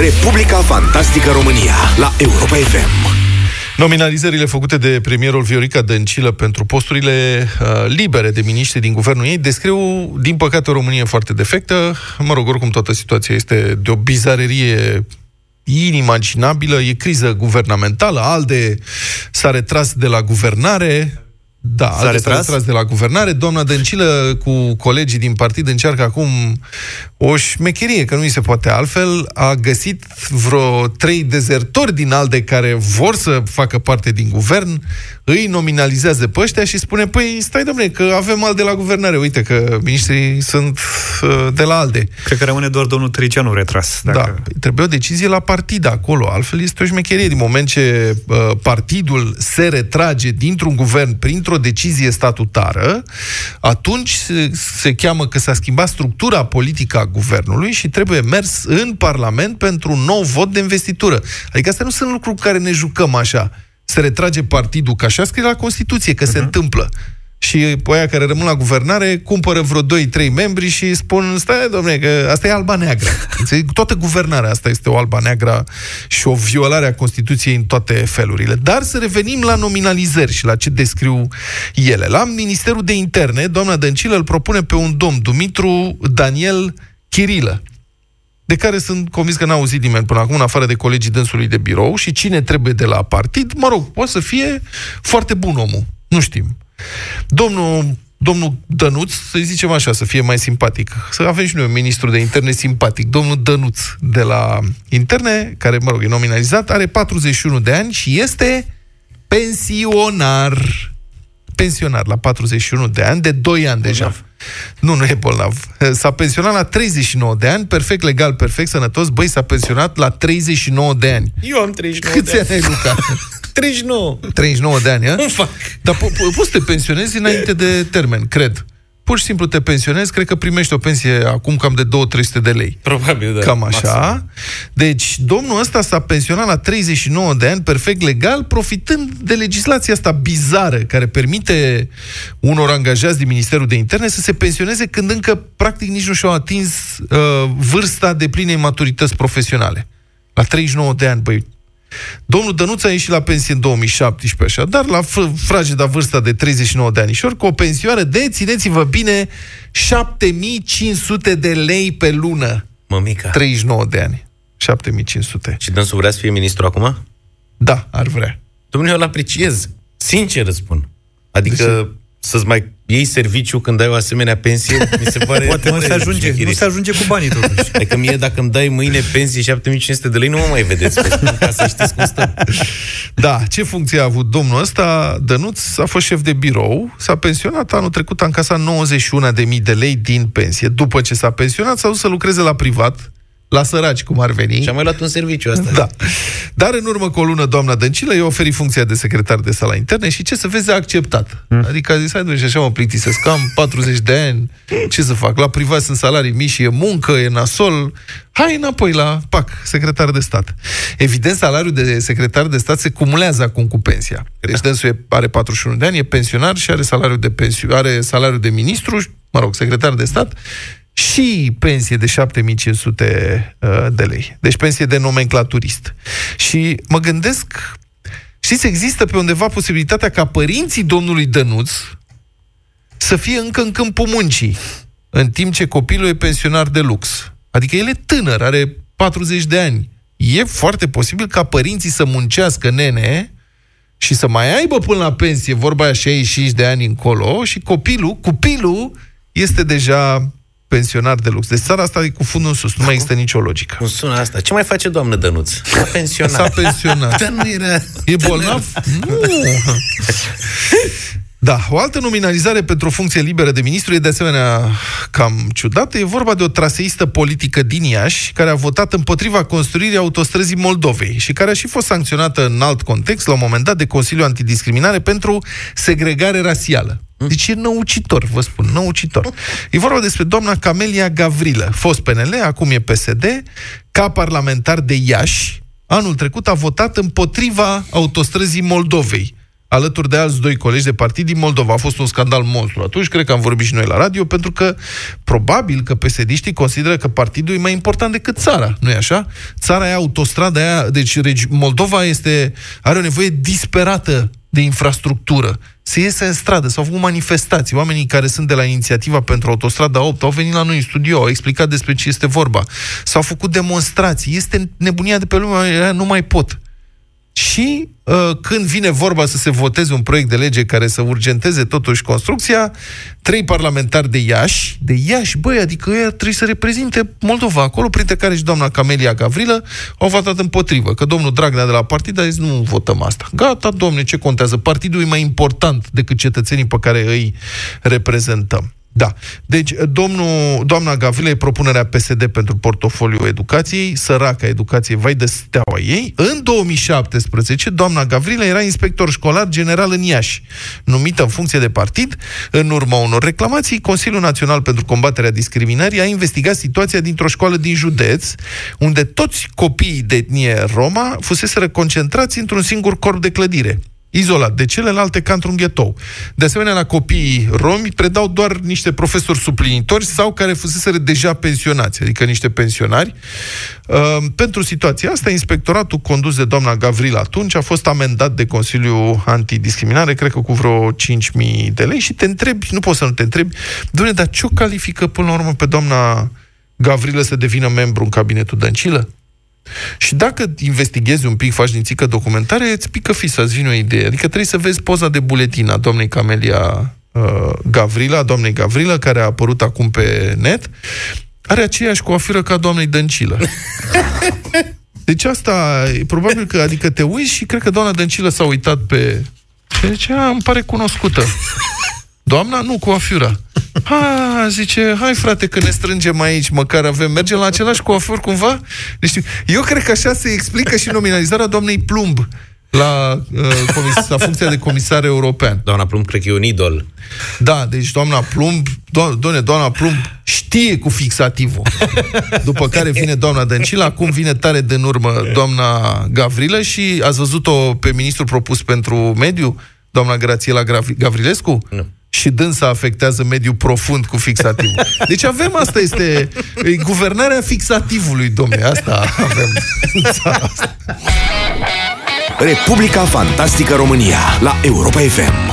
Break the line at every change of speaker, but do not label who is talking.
Republica Fantastică România la Europa FM.
Nominalizările făcute de premierul Viorica Dăncilă pentru posturile uh, libere de miniștri din guvernul ei descriu, din păcate, o Românie foarte defectă. Mă rog, oricum toată situația este de o bizarerie inimaginabilă, e criză guvernamentală, ALDE s-a retras de la guvernare, da,
S-a retras?
s-a retras de la guvernare. Doamna Dăncilă cu colegii din partid încearcă acum o șmecherie, că nu îi se poate altfel. A găsit vreo trei dezertori din ALDE care vor să facă parte din guvern, îi nominalizează pe ăștia și spune, păi stai domnule, că avem ALDE la guvernare, uite că ministrii sunt uh, de la ALDE.
Cred că rămâne doar domnul Tricianu retras. Dacă...
Da, păi trebuie o decizie la partid acolo, altfel este o șmecherie. Din moment ce uh, partidul se retrage dintr-un guvern printr-o decizie statutară, atunci se, se cheamă că s-a schimbat structura politică a guvernului și trebuie mers în Parlament pentru un nou vot de investitură. Adică astea nu sunt lucruri cu care ne jucăm așa. Se retrage partidul, că așa scrie la Constituție, că uh-huh. se întâmplă și pe aia care rămân la guvernare cumpără vreo 2-3 membri și spun, stai, domnule, că asta e alba neagră. Înțeleg? Toată guvernarea asta este o alba neagră și o violare a Constituției în toate felurile. Dar să revenim la nominalizări și la ce descriu ele. La Ministerul de Interne, doamna Dăncilă îl propune pe un domn, Dumitru Daniel Chirilă, de care sunt convins că n-a auzit nimeni până acum, în afară de colegii dânsului de birou și cine trebuie de la partid, mă rog, poate să fie foarte bun omul. Nu știm. Domnul, domnul Dănuț, să zicem așa, să fie mai simpatic, să avem și noi un ministru de interne simpatic, domnul Dănuț de la interne, care, mă rog, e nominalizat, are 41 de ani și este pensionar. Pensionar la 41 de ani, de 2 ani deja. Nu, nu e bolnav. S-a pensionat la 39 de ani, perfect legal, perfect sănătos. Băi, s-a pensionat la 39 de ani.
Eu am 39
Câți
de
ani ai, Luca?
39.
39 de ani, a?
Cum fac?
Dar po- po- poți să te pensionezi înainte de termen, cred. Pur și simplu te pensionezi, cred că primești o pensie acum cam de 2-300 de lei.
Probabil, da.
Cam așa.
Maxim.
Deci, domnul ăsta s-a pensionat la 39 de ani, perfect legal, profitând de legislația asta bizară, care permite unor angajați din Ministerul de Interne să se pensioneze când încă, practic, nici nu și-au atins uh, vârsta de plinei maturități profesionale. La 39 de ani, băi, Domnul Dănuț a ieșit la pensie în 2017, așa, dar la fr- frageda vârsta de 39 de anișori, cu o pensioară de, țineți-vă bine, 7500 de lei pe lună.
Mămica.
39 de ani. 7500.
Și dânsul vrea să fie ministru acum?
Da, ar vrea.
Domnule, eu îl apreciez. Sincer îți spun. Adică să-ți mai iei serviciu când ai o asemenea pensie, mi se pare...
Poate nu
tare
se ajunge,
șmecherie.
nu se ajunge cu banii totuși.
Adică mie, dacă îmi dai mâine pensie 7500 de lei, nu mă mai vedeți, vă spun, ca să știți cum stăm.
Da, ce funcție a avut domnul ăsta? Dănuț a fost șef de birou, s-a pensionat anul trecut, a încasat 91.000 de lei din pensie. După ce s-a pensionat, s-a dus să lucreze la privat, la săraci, cum ar veni.
Și am mai luat un serviciu asta.
Da. Dar în urmă cu o lună, doamna Dăncilă i-a oferit funcția de secretar de sala interne și ce să vezi, a acceptat. Mm. Adică a zis, hai și așa mă plictisesc, am 40 de ani, ce să fac? La privat sunt salarii mici, și e muncă, e nasol, hai înapoi la PAC, secretar de stat. Evident, salariul de secretar de stat se cumulează acum cu pensia. Deci dânsul e- are 41 de ani, e pensionar și are salariul de pensiu, are salariul de ministru, mă rog, secretar de stat, și pensie de 7500 uh, de lei. Deci pensie de nomenclaturist. Și mă gândesc, știți, există pe undeva posibilitatea ca părinții domnului Dănuț să fie încă în câmpul muncii, în timp ce copilul e pensionar de lux. Adică el e tânăr, are 40 de ani. E foarte posibil ca părinții să muncească nene și să mai aibă până la pensie, vorba aia 65 de ani încolo, și copilul, copilul, este deja pensionar de lux. Deci țara asta e cu fundul în sus, nu mai există nicio logică.
Cum sună asta? Ce mai face doamnă Dănuț? S-a pensionat.
S-a pensionat.
Dar nu era...
E bolnav? Nu. Da, o altă nominalizare pentru o funcție liberă de ministru e de asemenea cam ciudată. E vorba de o traseistă politică din Iași care a votat împotriva construirii autostrăzii Moldovei și care a și fost sancționată în alt context, la un moment dat, de Consiliul Antidiscriminare pentru segregare rasială. Deci e năucitor, vă spun, năucitor. E vorba despre doamna Camelia Gavrilă, fost PNL, acum e PSD, ca parlamentar de Iași, anul trecut a votat împotriva autostrăzii Moldovei. alături de alți doi colegi de partid din Moldova. A fost un scandal monstru atunci, cred că am vorbit și noi la radio, pentru că probabil că psd consideră că partidul e mai important decât țara, nu e așa? Țara e autostrada aia, deci Moldova este, are o nevoie disperată de infrastructură. Se iese în stradă, s-au făcut manifestații. Oamenii care sunt de la inițiativa pentru autostrada 8 au venit la noi în studio, au explicat despre ce este vorba. S-au făcut demonstrații. Este nebunia de pe lume, nu mai pot. Și uh, când vine vorba să se voteze un proiect de lege care să urgenteze totuși construcția, trei parlamentari de Iași, de Iași, băi, adică ei trebuie să reprezinte Moldova acolo, printre care și doamna Camelia Gavrilă, au votat împotrivă, că domnul Dragnea de la partid a zis, nu votăm asta. Gata, domne, ce contează? Partidul e mai important decât cetățenii pe care îi reprezentăm. Da. Deci, domnul, doamna Gavrilă e propunerea PSD pentru portofoliul educației, săraca educație, vai de steaua ei. În 2017, doamna Gavrilă era inspector școlar general în Iași, numită în funcție de partid. În urma unor reclamații, Consiliul Național pentru Combaterea Discriminării a investigat situația dintr-o școală din județ, unde toți copiii de etnie Roma fuseseră concentrați într-un singur corp de clădire izolat de celelalte ca într-un ghetou. De asemenea, la copiii romi predau doar niște profesori suplinitori sau care fusese deja pensionați, adică niște pensionari. Uh, pentru situația asta, inspectoratul condus de doamna Gavril atunci a fost amendat de Consiliul Antidiscriminare, cred că cu vreo 5.000 de lei și te întrebi, nu poți să nu te întrebi, doamne, dar ce o califică până la urmă pe doamna Gavrilă să devină membru în cabinetul Dăncilă? Și dacă investighezi un pic, faci nițică documentare, îți pică fisa, îți vine o idee. Adică trebuie să vezi poza de buletin a doamnei Camelia uh, Gavrila, doamnei Gavrila, care a apărut acum pe net, are aceeași coafură ca doamnei Dăncilă. Deci asta, e probabil că, adică te uiți și cred că doamna Dăncilă s-a uitat pe... Deci, a, îmi pare cunoscută. Doamna? Nu, coafura. Ha, zice, hai frate că ne strângem aici, măcar avem, mergem la același coafor cumva? Deci, eu cred că așa se explică și nominalizarea doamnei Plumb la, uh, comis- la funcția de comisar european.
Doamna Plumb cred că e un idol.
Da, deci doamna Plumb, do- doamne, doamna Plumb știe cu fixativul. După care vine doamna Dăncilă, acum vine tare de în urmă doamna Gavrilă și ați văzut-o pe ministrul propus pentru mediu, doamna Grațiela Gavrilescu? Nu și dânsa afectează mediul profund cu fixativul. Deci avem, asta este guvernarea fixativului, domne, asta avem.
Republica Fantastică România la Europa FM.